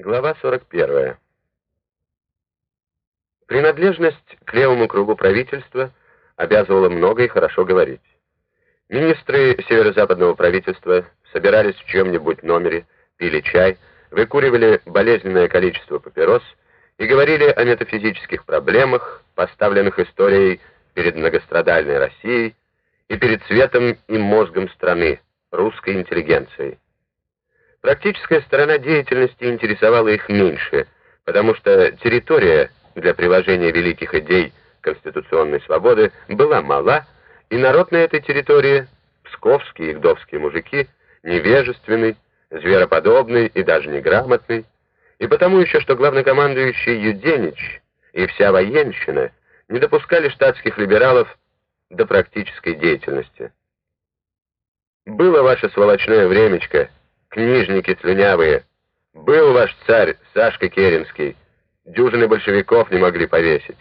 Глава 41. Принадлежность к левому кругу правительства обязывала много и хорошо говорить. Министры северо-западного правительства собирались в чем-нибудь номере, пили чай, выкуривали болезненное количество папирос и говорили о метафизических проблемах, поставленных историей перед многострадальной Россией и перед цветом и мозгом страны, русской интеллигенцией. Практическая сторона деятельности интересовала их меньше, потому что территория для приложения великих идей конституционной свободы была мала, и народ на этой территории, псковские и гдовские мужики, невежественный, звероподобный и даже неграмотный, и потому еще, что главнокомандующий Юденич и вся военщина не допускали штатских либералов до практической деятельности. Было ваше сволочное времечко, книжники слюнявые. Был ваш царь Сашка Керенский. Дюжины большевиков не могли повесить.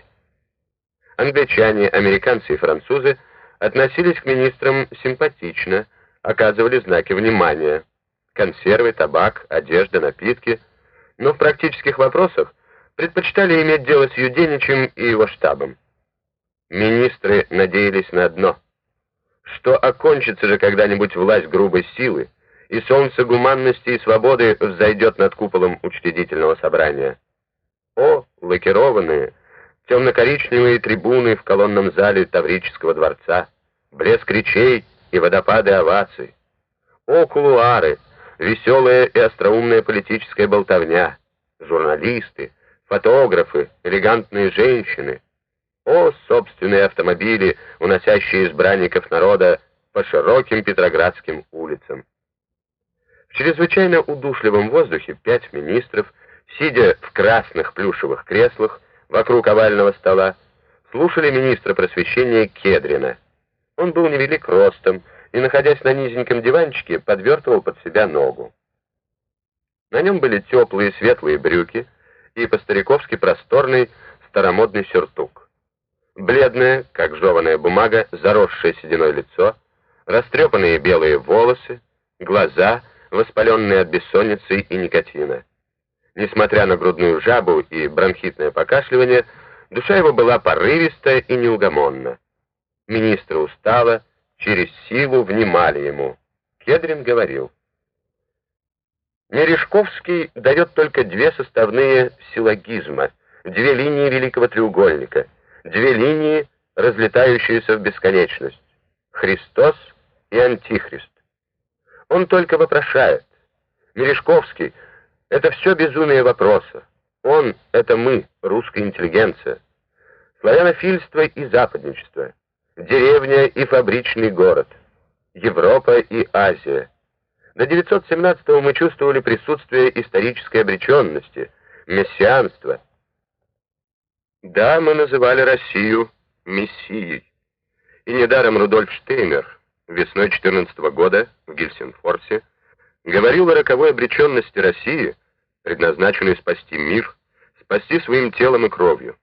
Англичане, американцы и французы относились к министрам симпатично, оказывали знаки внимания. Консервы, табак, одежда, напитки. Но в практических вопросах предпочитали иметь дело с Юденичем и его штабом. Министры надеялись на одно. Что окончится же когда-нибудь власть грубой силы, и солнце гуманности и свободы взойдет над куполом учредительного собрания. О, лакированные, темно-коричневые трибуны в колонном зале Таврического дворца, блеск речей и водопады оваций. О, кулуары, веселая и остроумная политическая болтовня, журналисты, фотографы, элегантные женщины. О, собственные автомобили, уносящие избранников народа по широким петроградским улицам. В чрезвычайно удушливом воздухе пять министров, сидя в красных плюшевых креслах вокруг овального стола, слушали министра просвещения Кедрина. Он был невелик ростом и, находясь на низеньком диванчике, подвертывал под себя ногу. На нем были теплые светлые брюки и по-стариковски просторный старомодный сюртук. Бледное, как жеваная бумага, заросшее сединой лицо, растрепанные белые волосы, глаза — воспаленный от бессонницы и никотина. Несмотря на грудную жабу и бронхитное покашливание, душа его была порывиста и неугомонна. Министр устало, через силу внимали ему. Кедрин говорил. Мережковский дает только две составные силлогизма, две линии великого треугольника, две линии, разлетающиеся в бесконечность. Христос и Антихрист. Он только вопрошает. Мережковский — это все безумие вопроса. Он — это мы, русская интеллигенция. Славянофильство и западничество. Деревня и фабричный город. Европа и Азия. До 917-го мы чувствовали присутствие исторической обреченности, мессианства. Да, мы называли Россию мессией. И недаром Рудольф Штейнер весной 14 года в Гельсинфорсе говорил о роковой обреченности России, предназначенной спасти мир, спасти своим телом и кровью.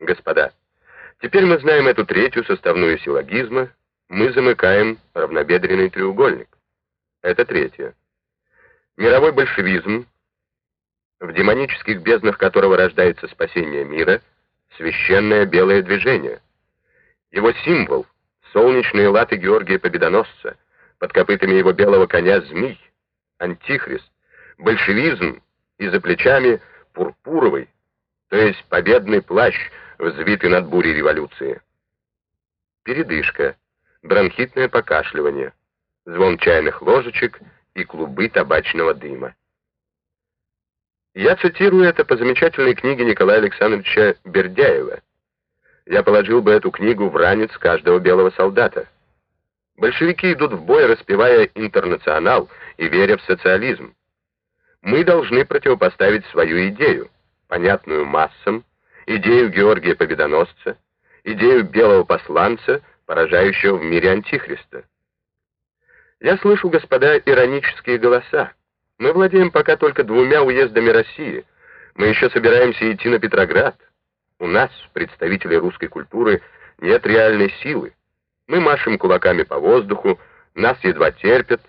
Господа, теперь мы знаем эту третью составную силлогизма, мы замыкаем равнобедренный треугольник. Это третье. Мировой большевизм, в демонических безднах которого рождается спасение мира, священное белое движение. Его символ — солнечные латы Георгия Победоносца, под копытами его белого коня змей, антихрист, большевизм и за плечами пурпуровый, то есть победный плащ, взвитый над бурей революции. Передышка, бронхитное покашливание, звон чайных ложечек и клубы табачного дыма. Я цитирую это по замечательной книге Николая Александровича Бердяева я положил бы эту книгу в ранец каждого белого солдата. Большевики идут в бой, распевая «Интернационал» и веря в социализм. Мы должны противопоставить свою идею, понятную массам, идею Георгия Победоносца, идею белого посланца, поражающего в мире Антихриста. Я слышу, господа, иронические голоса. Мы владеем пока только двумя уездами России. Мы еще собираемся идти на Петроград. У нас, представителей русской культуры, нет реальной силы. Мы машем кулаками по воздуху, нас едва терпят.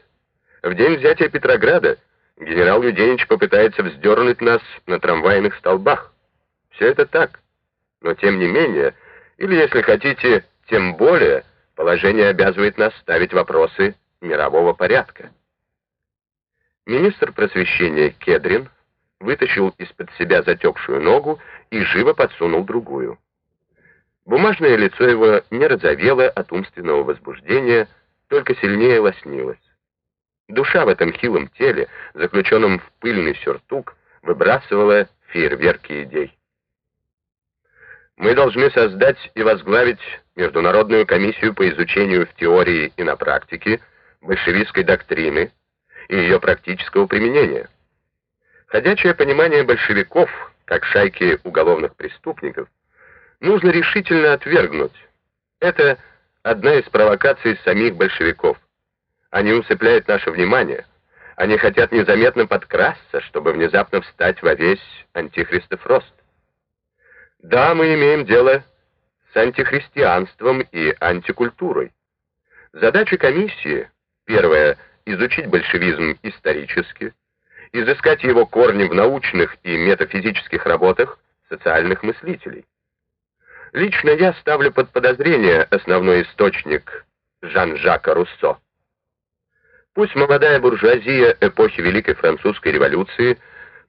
В день взятия Петрограда генерал Юденич попытается вздернуть нас на трамвайных столбах. Все это так. Но тем не менее, или если хотите, тем более, положение обязывает нас ставить вопросы мирового порядка. Министр просвещения Кедрин вытащил из-под себя затекшую ногу и живо подсунул другую. Бумажное лицо его не розовело от умственного возбуждения, только сильнее лоснилось. Душа в этом хилом теле, заключенном в пыльный сюртук, выбрасывала фейерверки идей. Мы должны создать и возглавить Международную комиссию по изучению в теории и на практике большевистской доктрины и ее практического применения. Ходячее понимание большевиков, как шайки уголовных преступников, нужно решительно отвергнуть. Это одна из провокаций самих большевиков. Они усыпляют наше внимание. Они хотят незаметно подкрасться, чтобы внезапно встать во весь антихристов рост. Да, мы имеем дело с антихристианством и антикультурой. Задача комиссии, первая, изучить большевизм исторически, изыскать его корни в научных и метафизических работах социальных мыслителей. Лично я ставлю под подозрение основной источник Жан-Жака Руссо. Пусть молодая буржуазия эпохи Великой Французской революции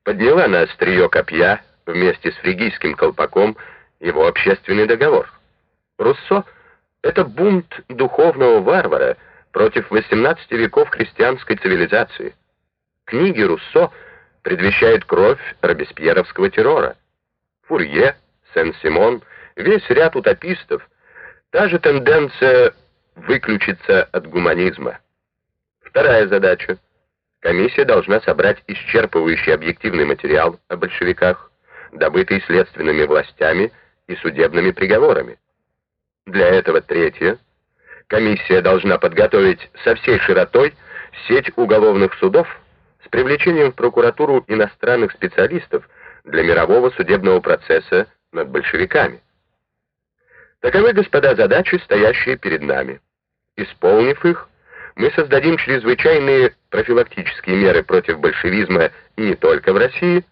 подняла на острие копья вместе с фригийским колпаком его общественный договор. Руссо — это бунт духовного варвара против 18 веков христианской цивилизации. Книги Руссо предвещают кровь робеспьеровского террора. Фурье, Сен-Симон — весь ряд утопистов, та же тенденция выключиться от гуманизма. Вторая задача. Комиссия должна собрать исчерпывающий объективный материал о большевиках, добытый следственными властями и судебными приговорами. Для этого третье. Комиссия должна подготовить со всей широтой сеть уголовных судов с привлечением в прокуратуру иностранных специалистов для мирового судебного процесса над большевиками. Таковы, господа, задачи, стоящие перед нами. Исполнив их, мы создадим чрезвычайные профилактические меры против большевизма не только в России,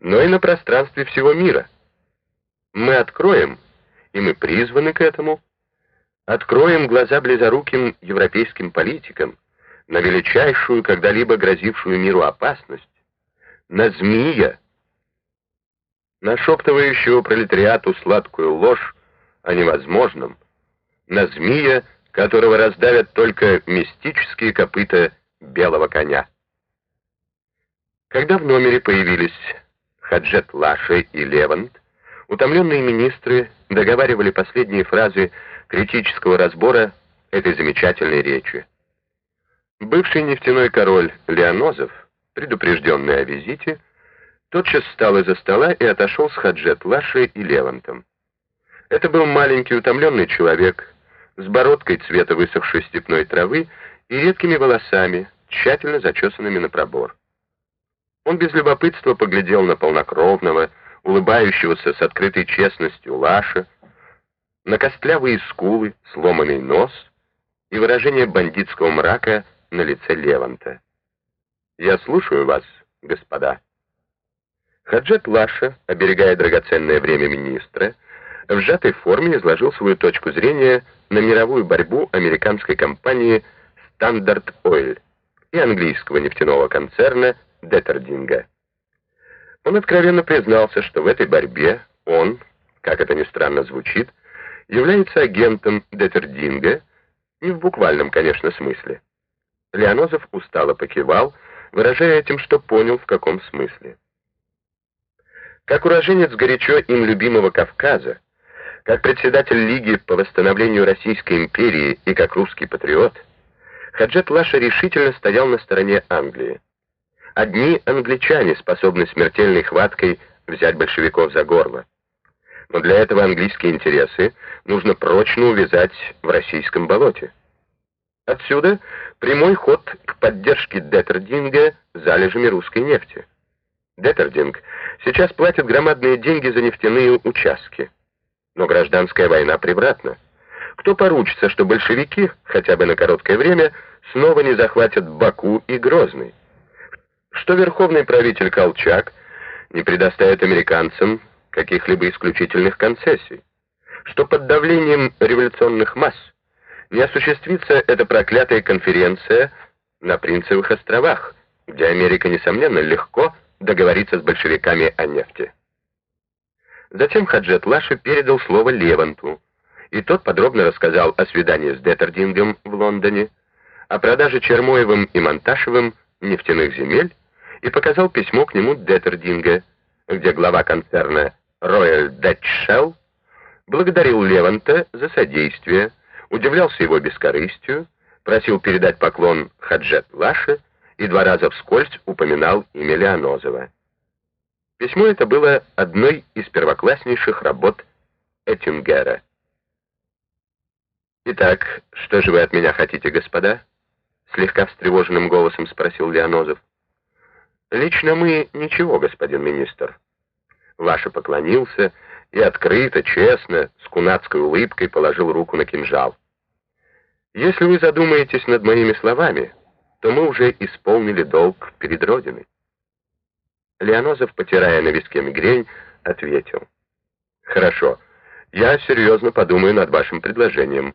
но и на пространстве всего мира. Мы откроем, и мы призваны к этому, откроем глаза близоруким европейским политикам на величайшую, когда-либо грозившую миру опасность, на змея, нашептывающего пролетариату сладкую ложь, о невозможном, на змея, которого раздавят только мистические копыта белого коня. Когда в номере появились Хаджет Лаши и Левант, утомленные министры договаривали последние фразы критического разбора этой замечательной речи. Бывший нефтяной король Леонозов, предупрежденный о визите, тотчас встал из-за стола и отошел с Хаджет Лашей и Левантом. Это был маленький утомленный человек с бородкой цвета высохшей степной травы и редкими волосами, тщательно зачесанными на пробор. Он без любопытства поглядел на полнокровного, улыбающегося с открытой честностью Лаша, на костлявые скулы, сломанный нос и выражение бандитского мрака на лице Леванта. «Я слушаю вас, господа». Хаджет Лаша, оберегая драгоценное время министра, в сжатой форме изложил свою точку зрения на мировую борьбу американской компании Standard Oil и английского нефтяного концерна Деттердинга. Он откровенно признался, что в этой борьбе он, как это ни странно звучит, является агентом Деттердинга, не в буквальном, конечно, смысле. Леонозов устало покивал, выражая этим, что понял, в каком смысле. Как уроженец горячо им любимого Кавказа, как председатель Лиги по восстановлению Российской империи и как русский патриот, Хаджет Лаша решительно стоял на стороне Англии. Одни англичане способны смертельной хваткой взять большевиков за горло. Но для этого английские интересы нужно прочно увязать в российском болоте. Отсюда прямой ход к поддержке Деттердинга залежами русской нефти. Деттердинг сейчас платит громадные деньги за нефтяные участки. Но гражданская война превратна. Кто поручится, что большевики, хотя бы на короткое время, снова не захватят Баку и Грозный? что верховный правитель Колчак не предоставит американцам каких-либо исключительных концессий, что под давлением революционных масс не осуществится эта проклятая конференция на Принцевых островах, где Америка, несомненно, легко договорится с большевиками о нефти. Затем Хаджет Лаша передал слово Леванту, и тот подробно рассказал о свидании с Деттердингом в Лондоне, о продаже Чермоевым и Монташевым нефтяных земель и показал письмо к нему Деттердинга, где глава концерна Royal Dutch Shell благодарил Леванта за содействие, удивлялся его бескорыстию, просил передать поклон Хаджет Лаше и два раза вскользь упоминал имя Леонозова. Письмо это было одной из первокласснейших работ Эттингера. «Итак, что же вы от меня хотите, господа?» Слегка встревоженным голосом спросил Леонозов. «Лично мы ничего, господин министр». Ваше поклонился и открыто, честно, с кунацкой улыбкой положил руку на кинжал. «Если вы задумаетесь над моими словами, то мы уже исполнили долг перед Родиной». Леонозов, потирая на виске мигрень, ответил. «Хорошо, я серьезно подумаю над вашим предложением.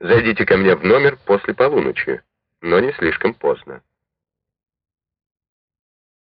Зайдите ко мне в номер после полуночи, но не слишком поздно».